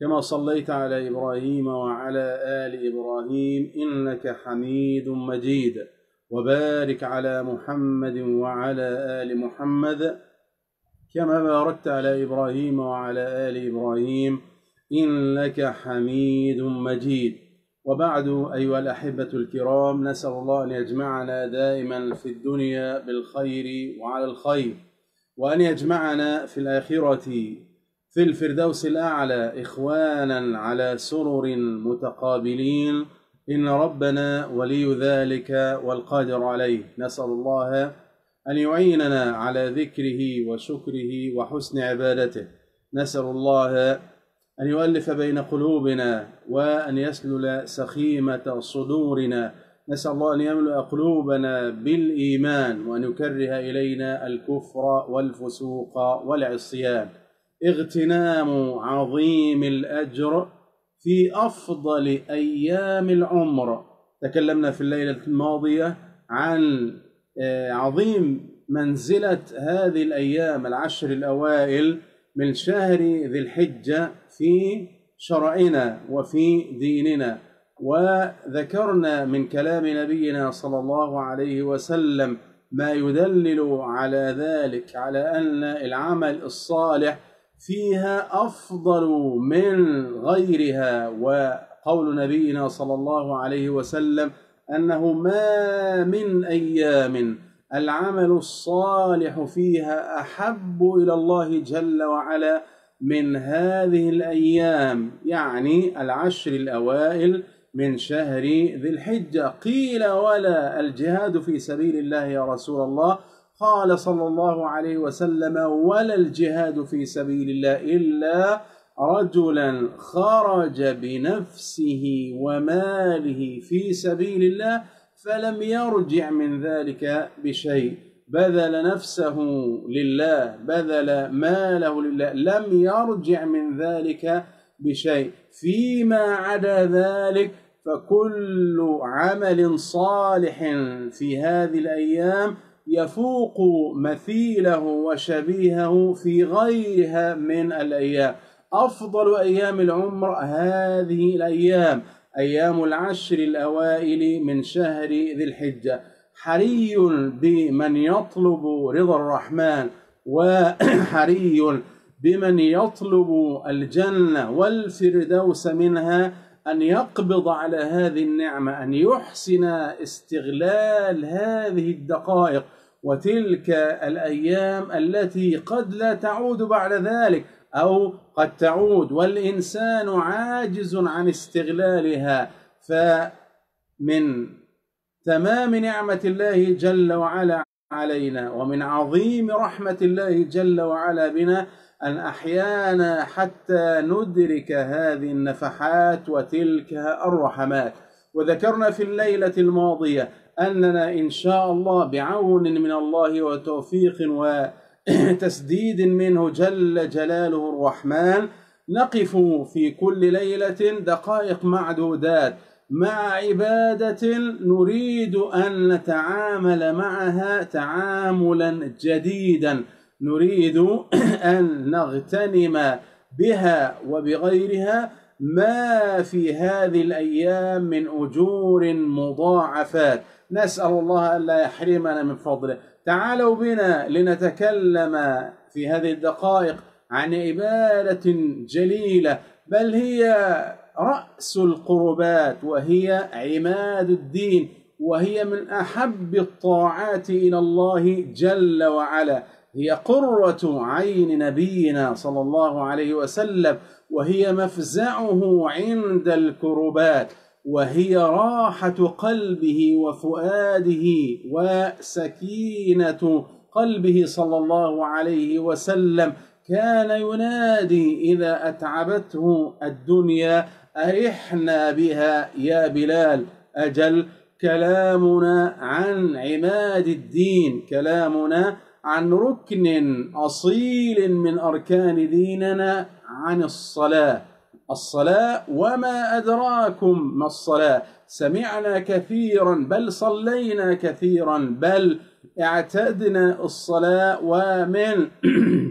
كما صليت على إبراهيم وعلى آل إبراهيم إنك حميد مجيد. وبارك على محمد وعلى آل محمد كما باركت على إبراهيم وعلى آل إبراهيم إنك حميد مجيد. وبعد أيها الأحبة الكرام نسأل الله أن يجمعنا دائما في الدنيا بالخير وعلى الخير وأن يجمعنا في الآخرة في الفردوس الأعلى إخوانا على سرر متقابلين. إن ربنا ولي ذلك والقادر عليه. نسأل الله أن يعيننا على ذكره وشكره وحسن عبادته. نسأل الله أن يؤلف بين قلوبنا وأن يسلل سخيمة صدورنا. نسأل الله أن يملأ قلوبنا بالإيمان وأن يكره إلينا الكفر والفسوق والعصيان. اغتنام عظيم الأجر في أفضل أيام العمر. تكلمنا في الليلة الماضية عن عظيم منزلة هذه الأيام العشر الأوائل من شهر ذي الحجة في شرعنا وفي ديننا. وذكرنا من كلام نبينا صلى الله عليه وسلم ما يدلل على ذلك على أن العمل الصالح فيها أفضل من غيرها وقول نبينا صلى الله عليه وسلم أنه ما من أيام العمل الصالح فيها أحب إلى الله جل وعلا من هذه الأيام يعني العشر الأوائل من شهر ذي الحجة. قيل ولا الجهاد في سبيل الله يا رسول الله قال صلى الله عليه وسلم ولا الجهاد في سبيل الله إلا رجلا خرج بنفسه وماله في سبيل الله فلم يرجع من ذلك بشيء. بذل نفسه لله بذل ماله لله لم يرجع من ذلك بشيء. فيما عدا ذلك فكل عمل صالح في هذه الأيام يفوق مثيله وشبيهه في غيرها من الأيام. أفضل أيام العمر هذه الأيام أيام العشر الأوائل من شهر ذي الحجة. حري بمن يطلب رضا الرحمن وحري بمن يطلب الجنة والفردوس منها أن يقبض على هذه النعمة أن يحسن استغلال هذه الدقائق وتلك الأيام التي قد لا تعود بعد ذلك أو قد تعود والإنسان عاجز عن استغلالها. فمن تمام نعمة الله جل وعلا علينا ومن عظيم رحمة الله جل وعلا بنا أن أحيانا حتى ندرك هذه النفحات وتلك الرحمات. وذكرنا في الليلة الماضية أننا إن شاء الله بعون من الله وتوفيق وتسديد منه جل جلاله الرحمن نقف في كل ليلة دقائق معدودات مع عبادة نريد أن نتعامل معها تعاملا جديدا. نريد أن نغتنم بها وبغيرها. ما في هذه الأيام من أجور مضاعفات. نسأل الله ألا يحرمنا من فضله. تعالوا بنا لنتكلم في هذه الدقائق عن عبادة جليلة. بل هي رأس القربات وهي عماد الدين وهي من أحب الطاعات إلى الله جل وعلا. هي قرة عين نبينا صلى الله عليه وسلم وهي مفزعه عند الكربات وهي راحة قلبه وفؤاده وسكينة قلبه صلى الله عليه وسلم. كان ينادي إذا أتعبته الدنيا أرحنا بها يا بلال؟ أجل كلامنا عن عماد الدين كلامنا عن ركن أصيل من أركان ديننا عن الصلاة. الصلاة وما أدراكم ما الصلاة؟ سمعنا كثيرا بل صلينا كثيرا بل اعتدنا الصلاة ومن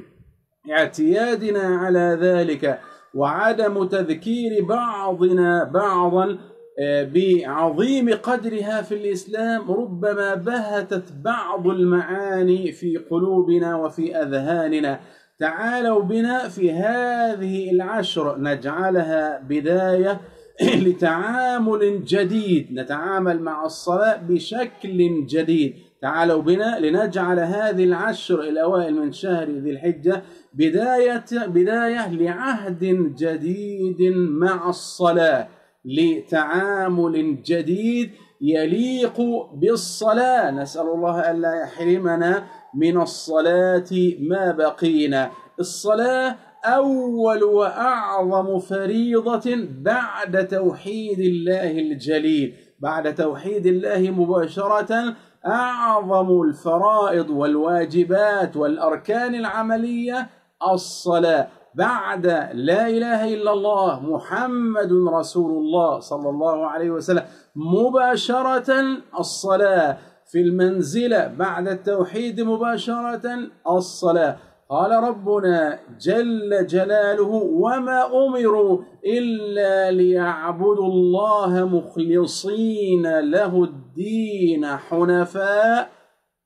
اعتيادنا على ذلك وعدم تذكير بعضنا بعضا بعظيم قدرها في الإسلام ربما بهتت بعض المعاني في قلوبنا وفي أذهاننا. تعالوا بنا في هذه العشر نجعلها بداية لتعامل جديد نتعامل مع الصلاة بشكل جديد. تعالوا بنا لنجعل هذه العشر الأوائل من شهر ذي الحجة بداية بداية لعهد جديد مع الصلاة. لتعامل جديد يليق بالصلاة. نسأل الله ألا يحرمنا من الصلاة ما بقينا. الصلاة أول وأعظم فريضة بعد توحيد الله الجليل. بعد توحيد الله مباشرة أعظم الفرائض والواجبات والأركان العملية الصلاة. بعد لا إله إلا الله محمد رسول الله صلى الله عليه وسلم مباشرة الصلاة في المنزلة بعد التوحيد مباشرة الصلاة. قال ربنا جل جلاله وما أمروا إلا ليعبدوا الله مخلصين له الدين حنفاء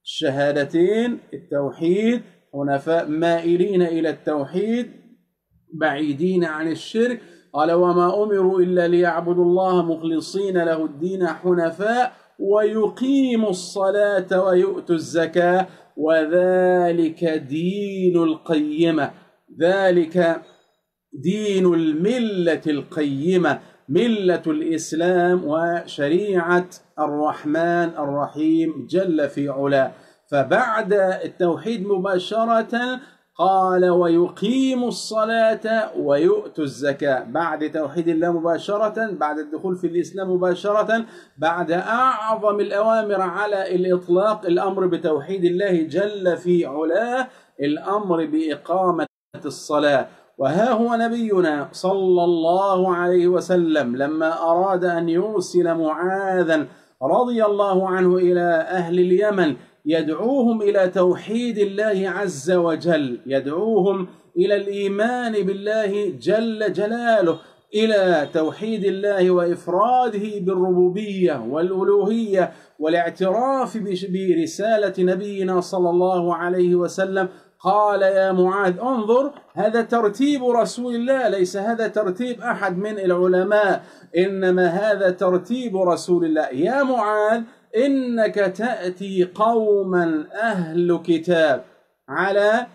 الشهادتين التوحيد حنفاء مائلين إلى التوحيد بعيدين عن الشرك. قال وما أمروا إلا ليعبدوا الله مخلصين له الدين حنفاء ويقيموا الصلاة ويؤتوا الزكاة. وذلك دين القيمة. ذلك دين الملة القيمة ملة الإسلام وشريعة الرحمن الرحيم جل في علاه. فبعد التوحيد مباشرة قال ويقيم الصلاة ويؤت الزكاة. بعد توحيد الله مباشرة بعد الدخول في الإسلام مباشرة بعد أعظم الأوامر على الإطلاق الأمر بتوحيد الله جل في علاه الأمر بإقامة الصلاة. وها هو نبينا صلى الله عليه وسلم لما أراد أن يرسل معاذا رضي الله عنه إلى أهل اليمن يدعوهم إلى توحيد الله عز وجل يدعوهم إلى الإيمان بالله جل جلاله إلى توحيد الله وإفراده بالربوبية والألوهية والاعتراف برسالة نبينا صلى الله عليه وسلم. قال يا معاذ انظر هذا ترتيب رسول الله ليس هذا ترتيب أحد من العلماء إنما هذا ترتيب رسول الله. يا معاذ إنك تأتي قوما أهل كتاب على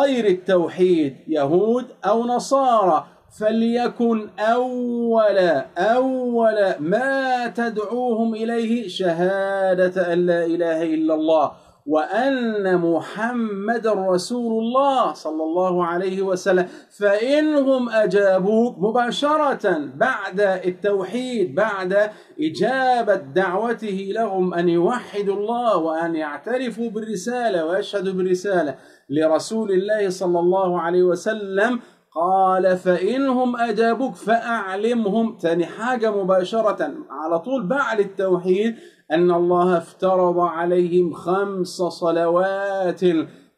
غير التوحيد يهود أو نصارى. فليكن أول أول ما تدعوهم إليه شهادة أن لا إله إلا الله. وأن محمد رسول الله صلى الله عليه وسلم فإنهم أجابوك مباشرة بعد التوحيد بعد إجابة دعوته لهم أن يوحدوا الله وأن يعترفوا بالرسالة ويشهدوا بالرسالة لرسول الله صلى الله عليه وسلم قال فإنهم أجابوك فأعلمهم. تاني حاجة مباشرة على طول بعد التوحيد أن الله افترض عليهم خمس صلوات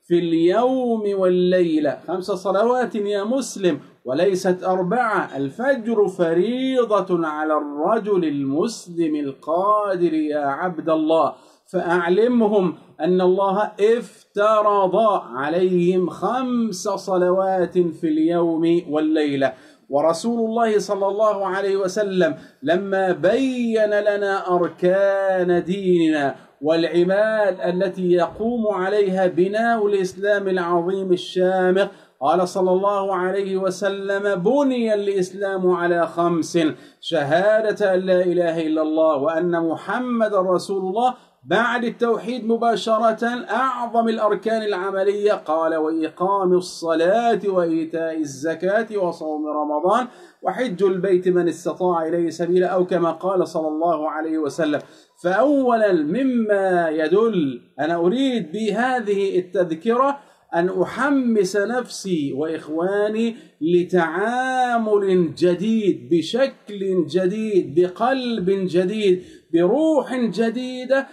في اليوم والليلة. خمس صلوات يا مسلم وليست أربعة. الفجر فريضة على الرجل المسلم القادر يا عبد الله. فأعلمهم أن الله افترض عليهم خمس صلوات في اليوم والليلة. ورسول الله صلى الله عليه وسلم لما بين لنا أركان ديننا والعماد التي يقوم عليها بناء الإسلام العظيم الشامخ قال صلى الله عليه وسلم بني الإسلام على خمس شهادة أن لا إله إلا الله وأن محمد رسول الله بعد التوحيد مباشرة أعظم الأركان العملية قال وإقام الصلاة وإيتاء الزكاة وصوم رمضان وحج البيت من استطاع إليه سبيلا أو كما قال صلى الله عليه وسلم. فأولا مما يدل أنا أريد بهذه التذكرة أن أحمس نفسي وإخواني لتعامل جديد بشكل جديد بقلب جديد بروح جديدة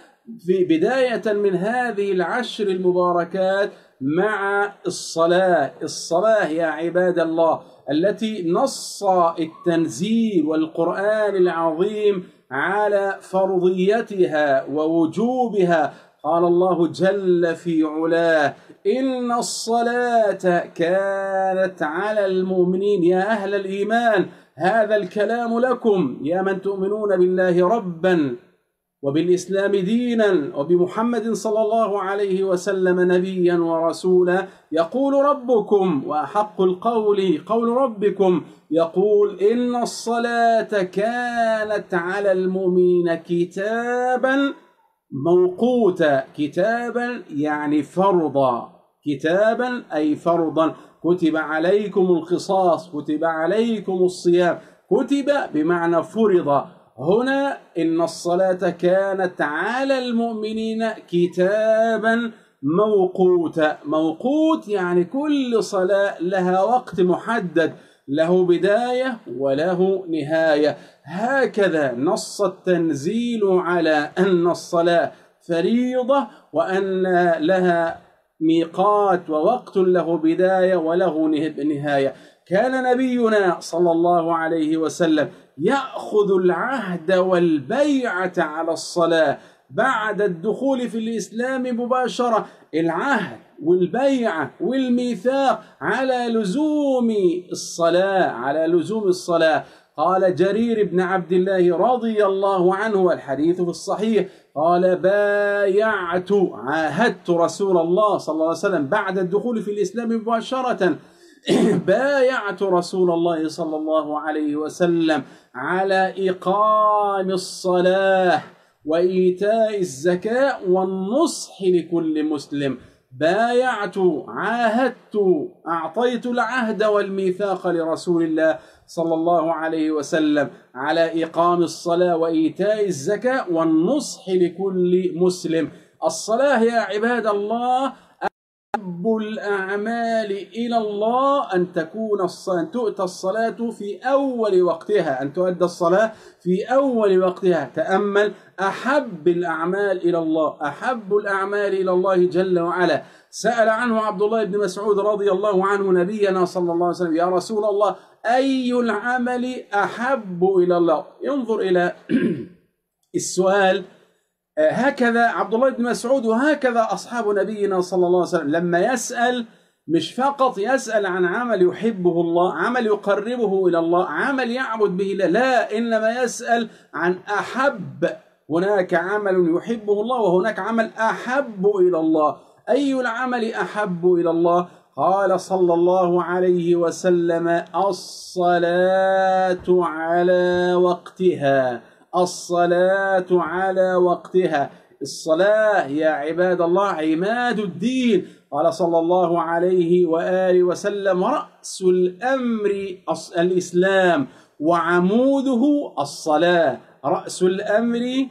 في بداية من هذه العشر المباركات مع الصلاة. الصلاة يا عباد الله التي نص التنزيل والقرآن العظيم على فرضيتها ووجوبها. قال الله جل في علاه إن الصلاة كانت على المؤمنين يا أهل الإيمان. هذا الكلام لكم يا من تؤمنون بالله ربا. وبالإسلام دينا وبمحمد صلى الله عليه وسلم نبيا ورسولا يقول ربكم وأحق القول قول ربكم يقول إن الصلاة كانت على المؤمنين كتابا موقوتا كتابا يعني فرضا كتابا أي فرضا كتب عليكم القصاص كتب عليكم الصيام كتب بمعنى فرض هنا إن الصلاة كانت على المؤمنين كتابا موقوتا موقوت يعني كل صلاة لها وقت محدد له بداية وله نهاية. هكذا نص التنزيل على أن الصلاة فريضة وأن لها ميقات ووقت له بداية وله نهاية. كان نبينا صلى الله عليه وسلم يأخذ العهد والبيعة على الصلاة بعد الدخول في الإسلام مباشرة. العهد والبيعة والميثاق على لزوم الصلاة على لزوم الصلاة. قال جرير بن عبد الله رضي الله عنه الحديث في الصحيح قال بايعت عاهدت رسول الله صلى الله عليه وسلم بعد الدخول في الإسلام مباشرة. بايعت رسول الله صلى الله عليه وسلم على إقام الصلاة وإيتاء الزكاة والنصح لكل مسلم. بايعت عاهدت أعطيت العهد والميثاق لرسول الله صلى الله عليه وسلم على إقام الصلاة وإيتاء الزكاة والنصح لكل مسلم. الصلاة يا عباد الله أحب الأعمال إلى الله أن تكون أن تؤتى الصلاة في أول وقتها أن تؤدى الصلاة في أول وقتها. تأمل أحب الأعمال إلى الله أحب الأعمال إلى الله جل وعلا. سأل عنه عبد الله بن مسعود رضي الله عنه نبينا صلى الله عليه وسلم يا رسول الله أي العمل أحب إلى الله؟ انظر إلى السؤال هكذا عبد الله بن مسعود وهكذا أصحاب نبينا صلى الله عليه وسلم. لما يسأل مش فقط يسأل عن عمل يحبه الله عمل يقربه إلى الله عمل يعبد به الله لا إنما يسأل عن أحب. هناك عمل يحبه الله وهناك عمل أحب إلى الله. أي العمل أحب إلى الله؟ قال صلى الله عليه وسلم الصلاة على وقتها. الصلاة على وقتها. الصلاة يا عباد الله عماد الدين. قال صلى الله عليه وآله وسلم رأس الأمر الإسلام وعموده الصلاة. رأس الأمر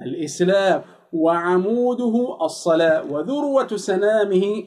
الإسلام وعموده الصلاة. وذروة سنامه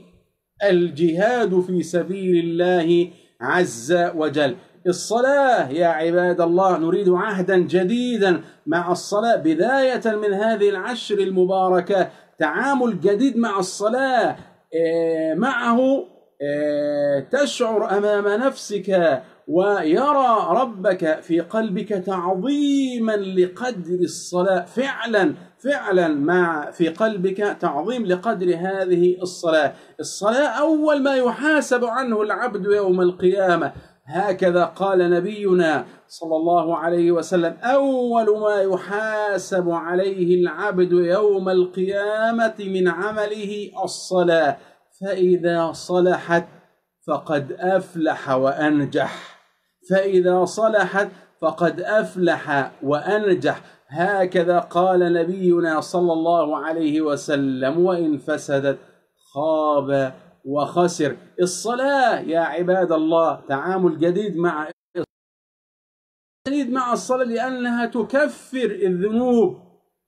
الجهاد في سبيل الله عز وجل. الصلاة. يا عباد الله نريد عهدا جديدا مع الصلاة بداية من هذه العشر المباركة. تعامل جديد مع الصلاة. آه، معه آه، تشعر أمام نفسك ويرى ربك في قلبك تعظيما لقدر الصلاة. فعلا فعلا مع في قلبك تعظيم لقدر هذه الصلاة. الصلاة أول ما يحاسب عنه العبد يوم القيامة. هكذا قال نبينا صلى الله عليه وسلم أول ما يحاسب عليه العبد يوم القيامة من عمله الصلاة فإذا صلحت فقد أفلح وأنجح فإذا صلحت فقد أفلح وأنجح. هكذا قال نبينا صلى الله عليه وسلم وإن فسدت خاب وخسر. الصلاة يا عباد الله تعامل جديد مع جديد مع الصلاة لأنها تكفر الذنوب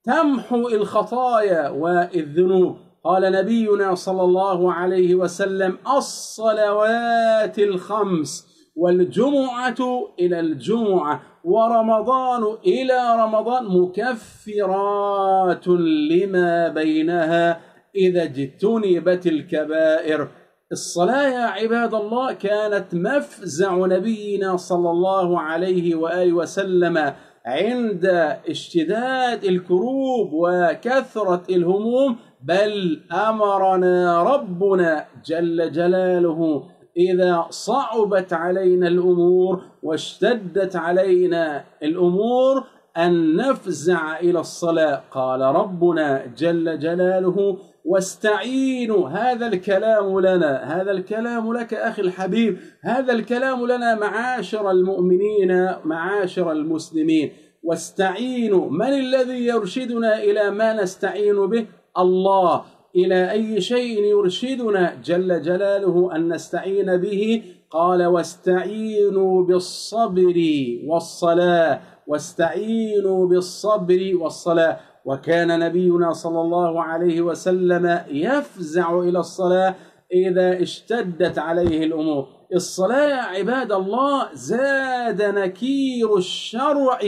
تمحو الخطايا والذنوب. قال نبينا صلى الله عليه وسلم الصلوات الخمس والجمعة إلى الجمعة ورمضان إلى رمضان مكفرات لما بينها. إذا اجتنبت الكبائر الصلاة يا عباد الله كانت مفزع نبينا صلى الله عليه وآله وسلم عند اشتداد الكروب وكثرة الهموم. بل أمرنا ربنا جل جلاله إذا صعبت علينا الأمور واشتدت علينا الأمور أن نفزع إلى الصلاة. قال ربنا جل جلاله واستعينوا هذا الكلام لنا هذا الكلام لك أخي الحبيب هذا الكلام لنا معاشر المؤمنين معاشر المسلمين. واستعينوا من الذي يرشدنا إلى ما نستعين به؟ الله. إلى أي شيء يرشدنا جل جلاله أن نستعين به؟ قال واستعينوا بالصبر والصلاة. واستعينوا بالصبر والصلاة. وكان نبينا صلى الله عليه وسلم يفزع إلى الصلاة إذا اشتدت عليه الأمور. الصلاة عباد الله زاد نكير الشرع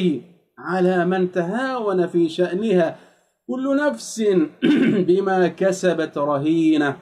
على من تهاون في شأنها. كل نفس بما كسبت رهينة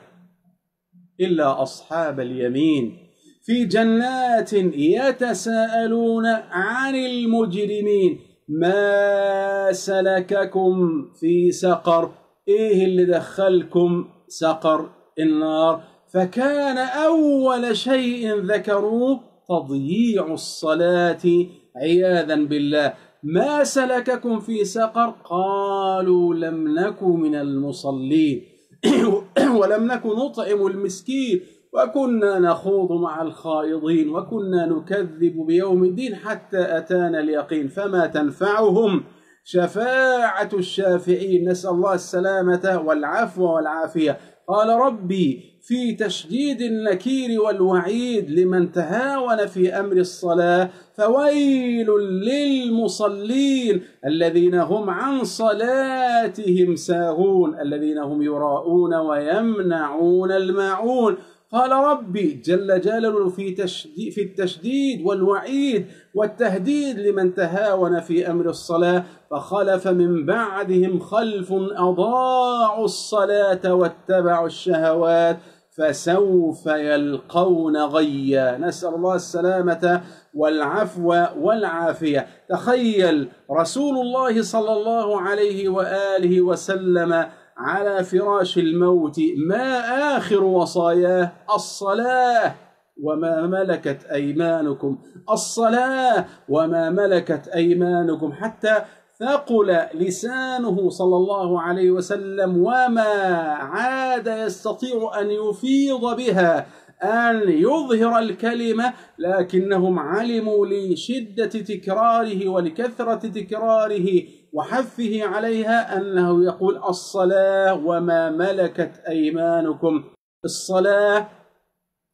إلا أصحاب اليمين. في جنات يتساءلون عن المجرمين ما سلككم في سقر؟ إيه اللي دخلكم سقر؟ النار. فكان أول شيء ذكروه تضييع الصلاة عياذا بالله. ما سلككم في سقر؟ قالوا لم نك من المصلين. ولم نك نطعم المسكين. وكنا نخوض مع الخائضين وكنا نكذب بيوم الدين حتى أتانا اليقين فما تنفعهم؟ شفاعة الشافعين نسأل الله السلامة والعفو والعافية. قال ربي في تشديد النكير والوعيد لمن تهاون في أمر الصلاة فويل للمصلين الذين هم عن صلاتهم ساهون الذين هم يراءون ويمنعون الماعون. قال ربي جل جلاله في تشديد في التشديد والوعيد والتهديد لمن تهاون في أمر الصلاة فخلف من بعدهم خلف أضاعوا الصلاة واتبعوا الشهوات فسوف يلقون غيا. نسأل الله السلامة والعفو والعافية. تخيل رسول الله صلى الله عليه وآله وسلم على فراش الموت ما آخر وصاياه؟ الصلاة. وما ملكت أيمانكم؟ الصلاة. وما ملكت أيمانكم؟ حتى ثقل لسانه صلى الله عليه وسلم وما عاد يستطيع أن يفيض بها أن يظهر الكلمة لكنهم علموا لشدة تكراره ولكثرة تكراره وحثه عليها أنه يقول الصلاة وما ملكت أيمانكم. الصلاة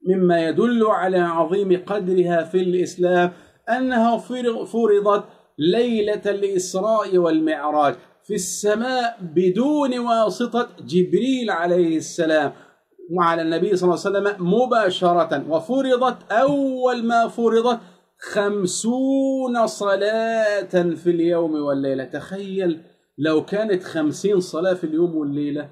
مما يدل على عظيم قدرها في الإسلام أنها فرضت ليلة الإسراء والمعراج في السماء بدون واسطة جبريل عليه السلام وعلى النبي صلى الله عليه وسلم مباشرة. وفرضت أول ما فرضت خمسون صلاة في اليوم والليلة. تخيل لو كانت خمسين صلاة في اليوم والليلة.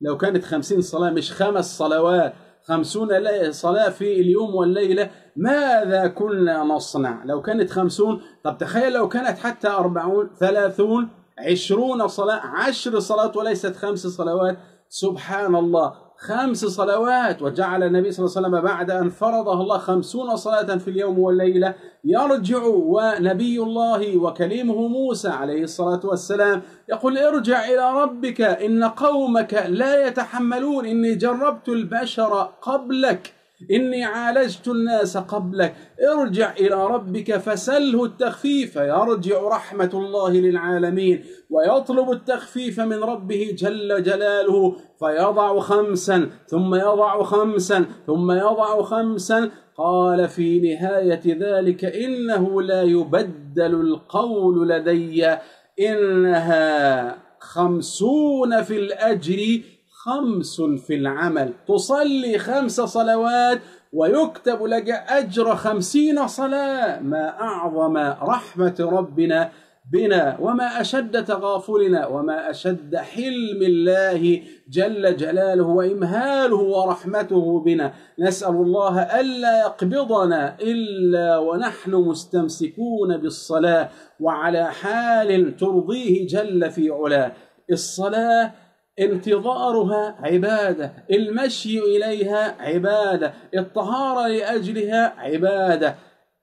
لو كانت خمسين صلاة مش خمس صلوات خمسون صلاة في اليوم والليلة ماذا كنا نصنع؟ لو كانت خمسون طب تخيل لو كانت حتى أربعون ثلاثون عشرون صلاة عشر صلاة وليست خمس صلوات. سبحان الله. خمس صلوات وجعل النبي صلى الله عليه وسلم بعد أن فرضها الله خمسون صلاة في اليوم والليلة يرجع ونبي الله وكليمه موسى عليه الصلاة والسلام. يقول ارجع إلى ربك إن قومك لا يتحملون إني جربت البشر قبلك. إني عالجت الناس قبلك. ارجع إلى ربك فسله التخفيف. يرجع رحمة الله للعالمين. ويطلب التخفيف من ربه جل جلاله. فيضع خمسا ثم يضع خمسا ثم يضع خمسا. قال في نهاية ذلك إنه لا يبدل القول لدي. إنها خمسون في الأجر خمس في العمل. تصلي خمس صلوات ويكتب لك أجر خمسين صلاة. ما أعظم رحمة ربنا بنا وما أشد تغافلنا وما أشد حلم الله جل جلاله وإمهاله ورحمته بنا. نسأل الله ألا يقبضنا إلا ونحن مستمسكون بالصلاة وعلى حال ترضيه جل في علاه. الصلاة انتظارها عبادة المشي إليها عبادة الطهارة لأجلها عبادة.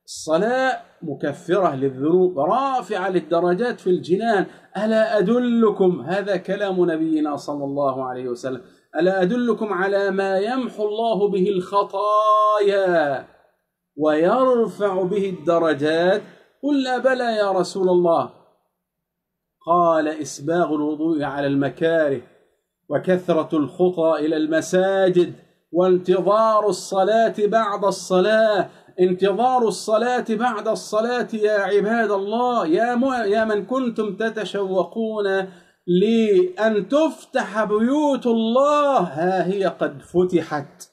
الصلاة مكفرة للذنوب رافعة للدرجات في الجنان. ألا أدلكم؟ هذا كلام نبينا صلى الله عليه وسلم. ألا أدلكم على ما يمحو الله به الخطايا ويرفع به الدرجات؟ قلنا بلى يا رسول الله. قال إسباغ الوضوء على المكاره. وكثرة الخطى إلى المساجد وانتظار الصلاة بعد الصلاة. انتظار الصلاة بعد الصلاة يا عباد الله يا يا من كنتم تتشوقون لأن تفتح بيوت الله. ها هي قد فتحت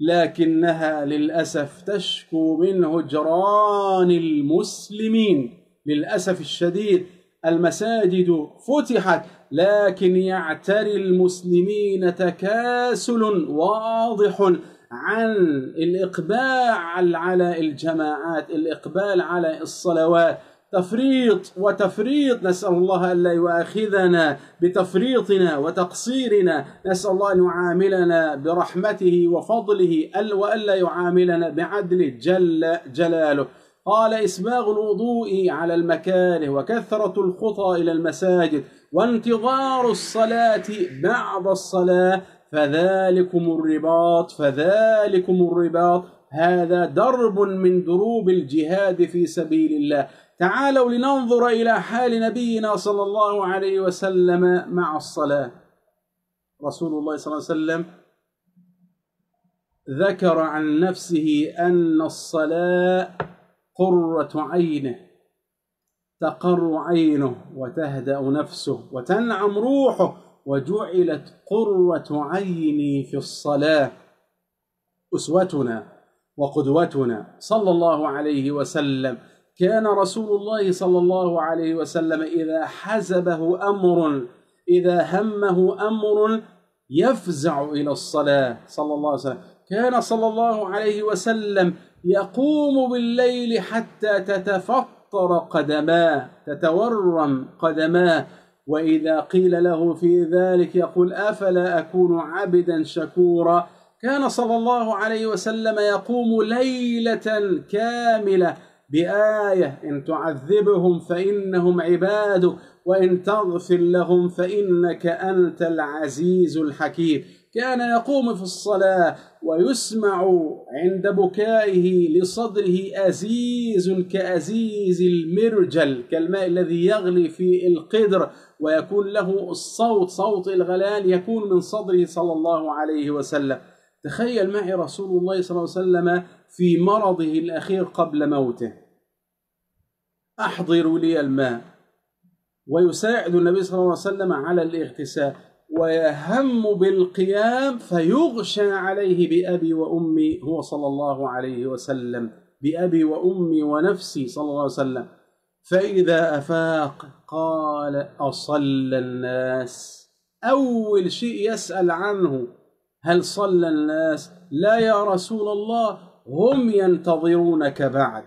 لكنها للأسف تشكو من هجران المسلمين. للأسف الشديد المساجد فتحت. لكن يعتري المسلمين تكاسل واضح عن الإقبال على الجماعات الإقبال على الصلوات. تفريط وتفريط نسأل الله ألا يؤاخذنا بتفريطنا وتقصيرنا. نسأل الله أن يعاملنا برحمته وفضله وألا يعاملنا بعدل جل جلاله. قال إسباغ الوضوء على المكاره وكثرة الخطى إلى المساجد. وانتظار الصلاة بعد الصلاة فذلكم الرباط فذلكم الرباط. هذا درب من دروب الجهاد في سبيل الله. تعالوا لننظر إلى حال نبينا صلى الله عليه وسلم مع الصلاة. رسول الله صلى الله عليه وسلم ذكر عن نفسه أن الصلاة قرة عينه. تقر عينه وتهدأ نفسه وتنعم روحه وجعلت قرة عيني في الصلاة. أسوتنا وقدوتنا صلى الله عليه وسلم. كان رسول الله صلى الله عليه وسلم إذا حزبه أمر إذا همه أمر يفزع إلى الصلاة صلى الله عليه وسلم. كان صلى الله عليه وسلم يقوم بالليل حتى تتفطر قدماه تتورم قدماه. وإذا قيل له في ذلك يقول أفلا أكون عبدا شكورا؟ كان صلى الله عليه وسلم يقوم ليلة كاملة بآية إن تعذبهم فإنهم عبادك وإن تغفر لهم فإنك أنت العزيز الحكيم. كان يقوم في الصلاة ويسمع عند بكائه لصدره أزيز كأزيز المرجل كالماء الذي يغلي في القدر ويكون له الصوت صوت الغلال يكون من صدره صلى الله عليه وسلم. تخيل معي رسول الله صلى الله عليه وسلم في مرضه الأخير قبل موته. أحضروا لي الماء. ويساعد النبي صلى الله عليه وسلم على الاغتسال. ويهم بالقيام فيغشى عليه بأبي وأمي هو صلى الله عليه وسلم بأبي وأمي ونفسي صلى الله عليه وسلم. فإذا أفاق قال أصلى الناس. أول شيء يسأل عنه هل صلى الناس؟ لا يا رسول الله هم ينتظرونك بعد.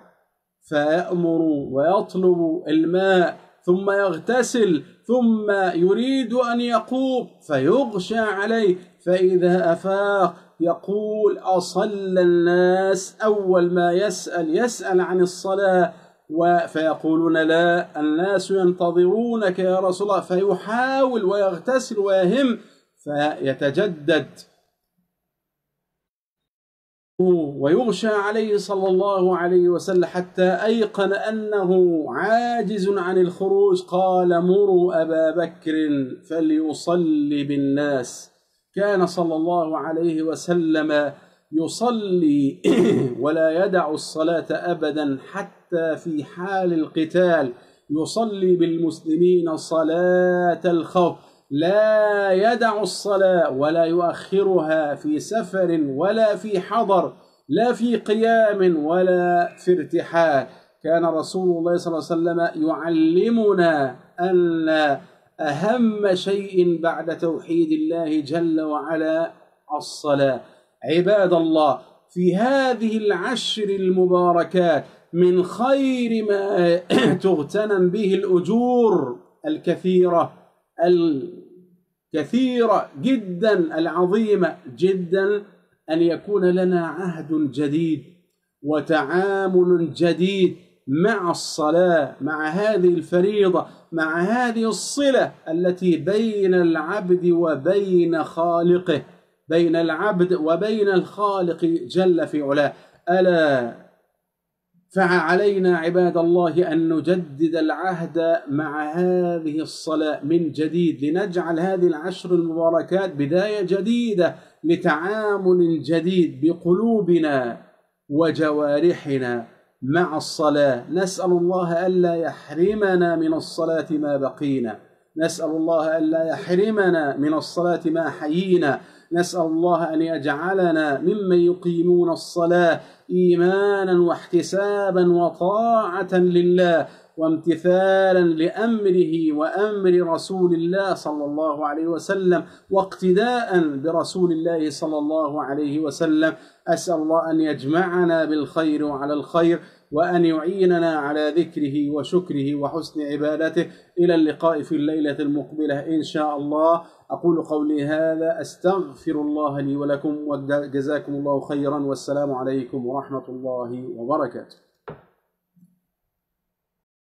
فيأمر ويطلب الماء ثم يغتسل ثم يريد أن يقوم فيغشى عليه فإذا أفاق يقول أصلى الناس أول ما يسأل يسأل عن الصلاة فيقولون لا الناس ينتظرونك يا رسول الله فيحاول ويغتسل ويهم فيتجدد. ويغشى عليه صلى الله عليه وسلم حتى أيقن أنه عاجز عن الخروج. قال مروا أبا بكر فليصلي بالناس. كان صلى الله عليه وسلم يصلي ولا يدع الصلاة أبدا حتى في حال القتال. يصلي بالمسلمين صلاة الخوف. لا يدع الصلاة ولا يؤخرها في سفر ولا في حضر لا في قيام ولا في ارتحال. كان رسول الله صلى الله عليه وسلم يعلمنا أن أهم شيء بعد توحيد الله جل وعلا الصلاة. عباد الله في هذه العشر المباركات من خير ما تغتنم به الأجور الكثيرة. الكثيرة جدا العظيمة جدا أن يكون لنا عهد جديد وتعامل جديد مع الصلاة مع هذه الفريضة مع هذه الصلة التي بين العبد وبين خالقه بين العبد وبين الخالق جل في علاه. ألا فعلينا عباد الله أن نجدد العهد مع هذه الصلاة من جديد لنجعل هذه العشر المباركات بداية جديدة لتعامل جديد بقلوبنا وجوارحنا مع الصلاة. نسأل الله ألا يحرمنا من الصلاة ما بقينا. نسأل الله ألا يحرمنا من الصلاة ما حيينا. نسأل الله أن يجعلنا ممن يقيمون الصلاة إيمانا واحتسابا وطاعة لله وامتثالا لأمره وأمر رسول الله صلى الله عليه وسلم واقتداء برسول الله صلى الله عليه وسلم. أسأل الله أن يجمعنا بالخير وعلى الخير. وأن يعيننا على ذكره وشكره وحسن عبادته. إلى اللقاء في الليلة المقبلة إن شاء الله. أقول قولي هذا. أستغفر الله لي ولكم وجزاكم الله خيرا. والسلام عليكم ورحمة الله وبركاته.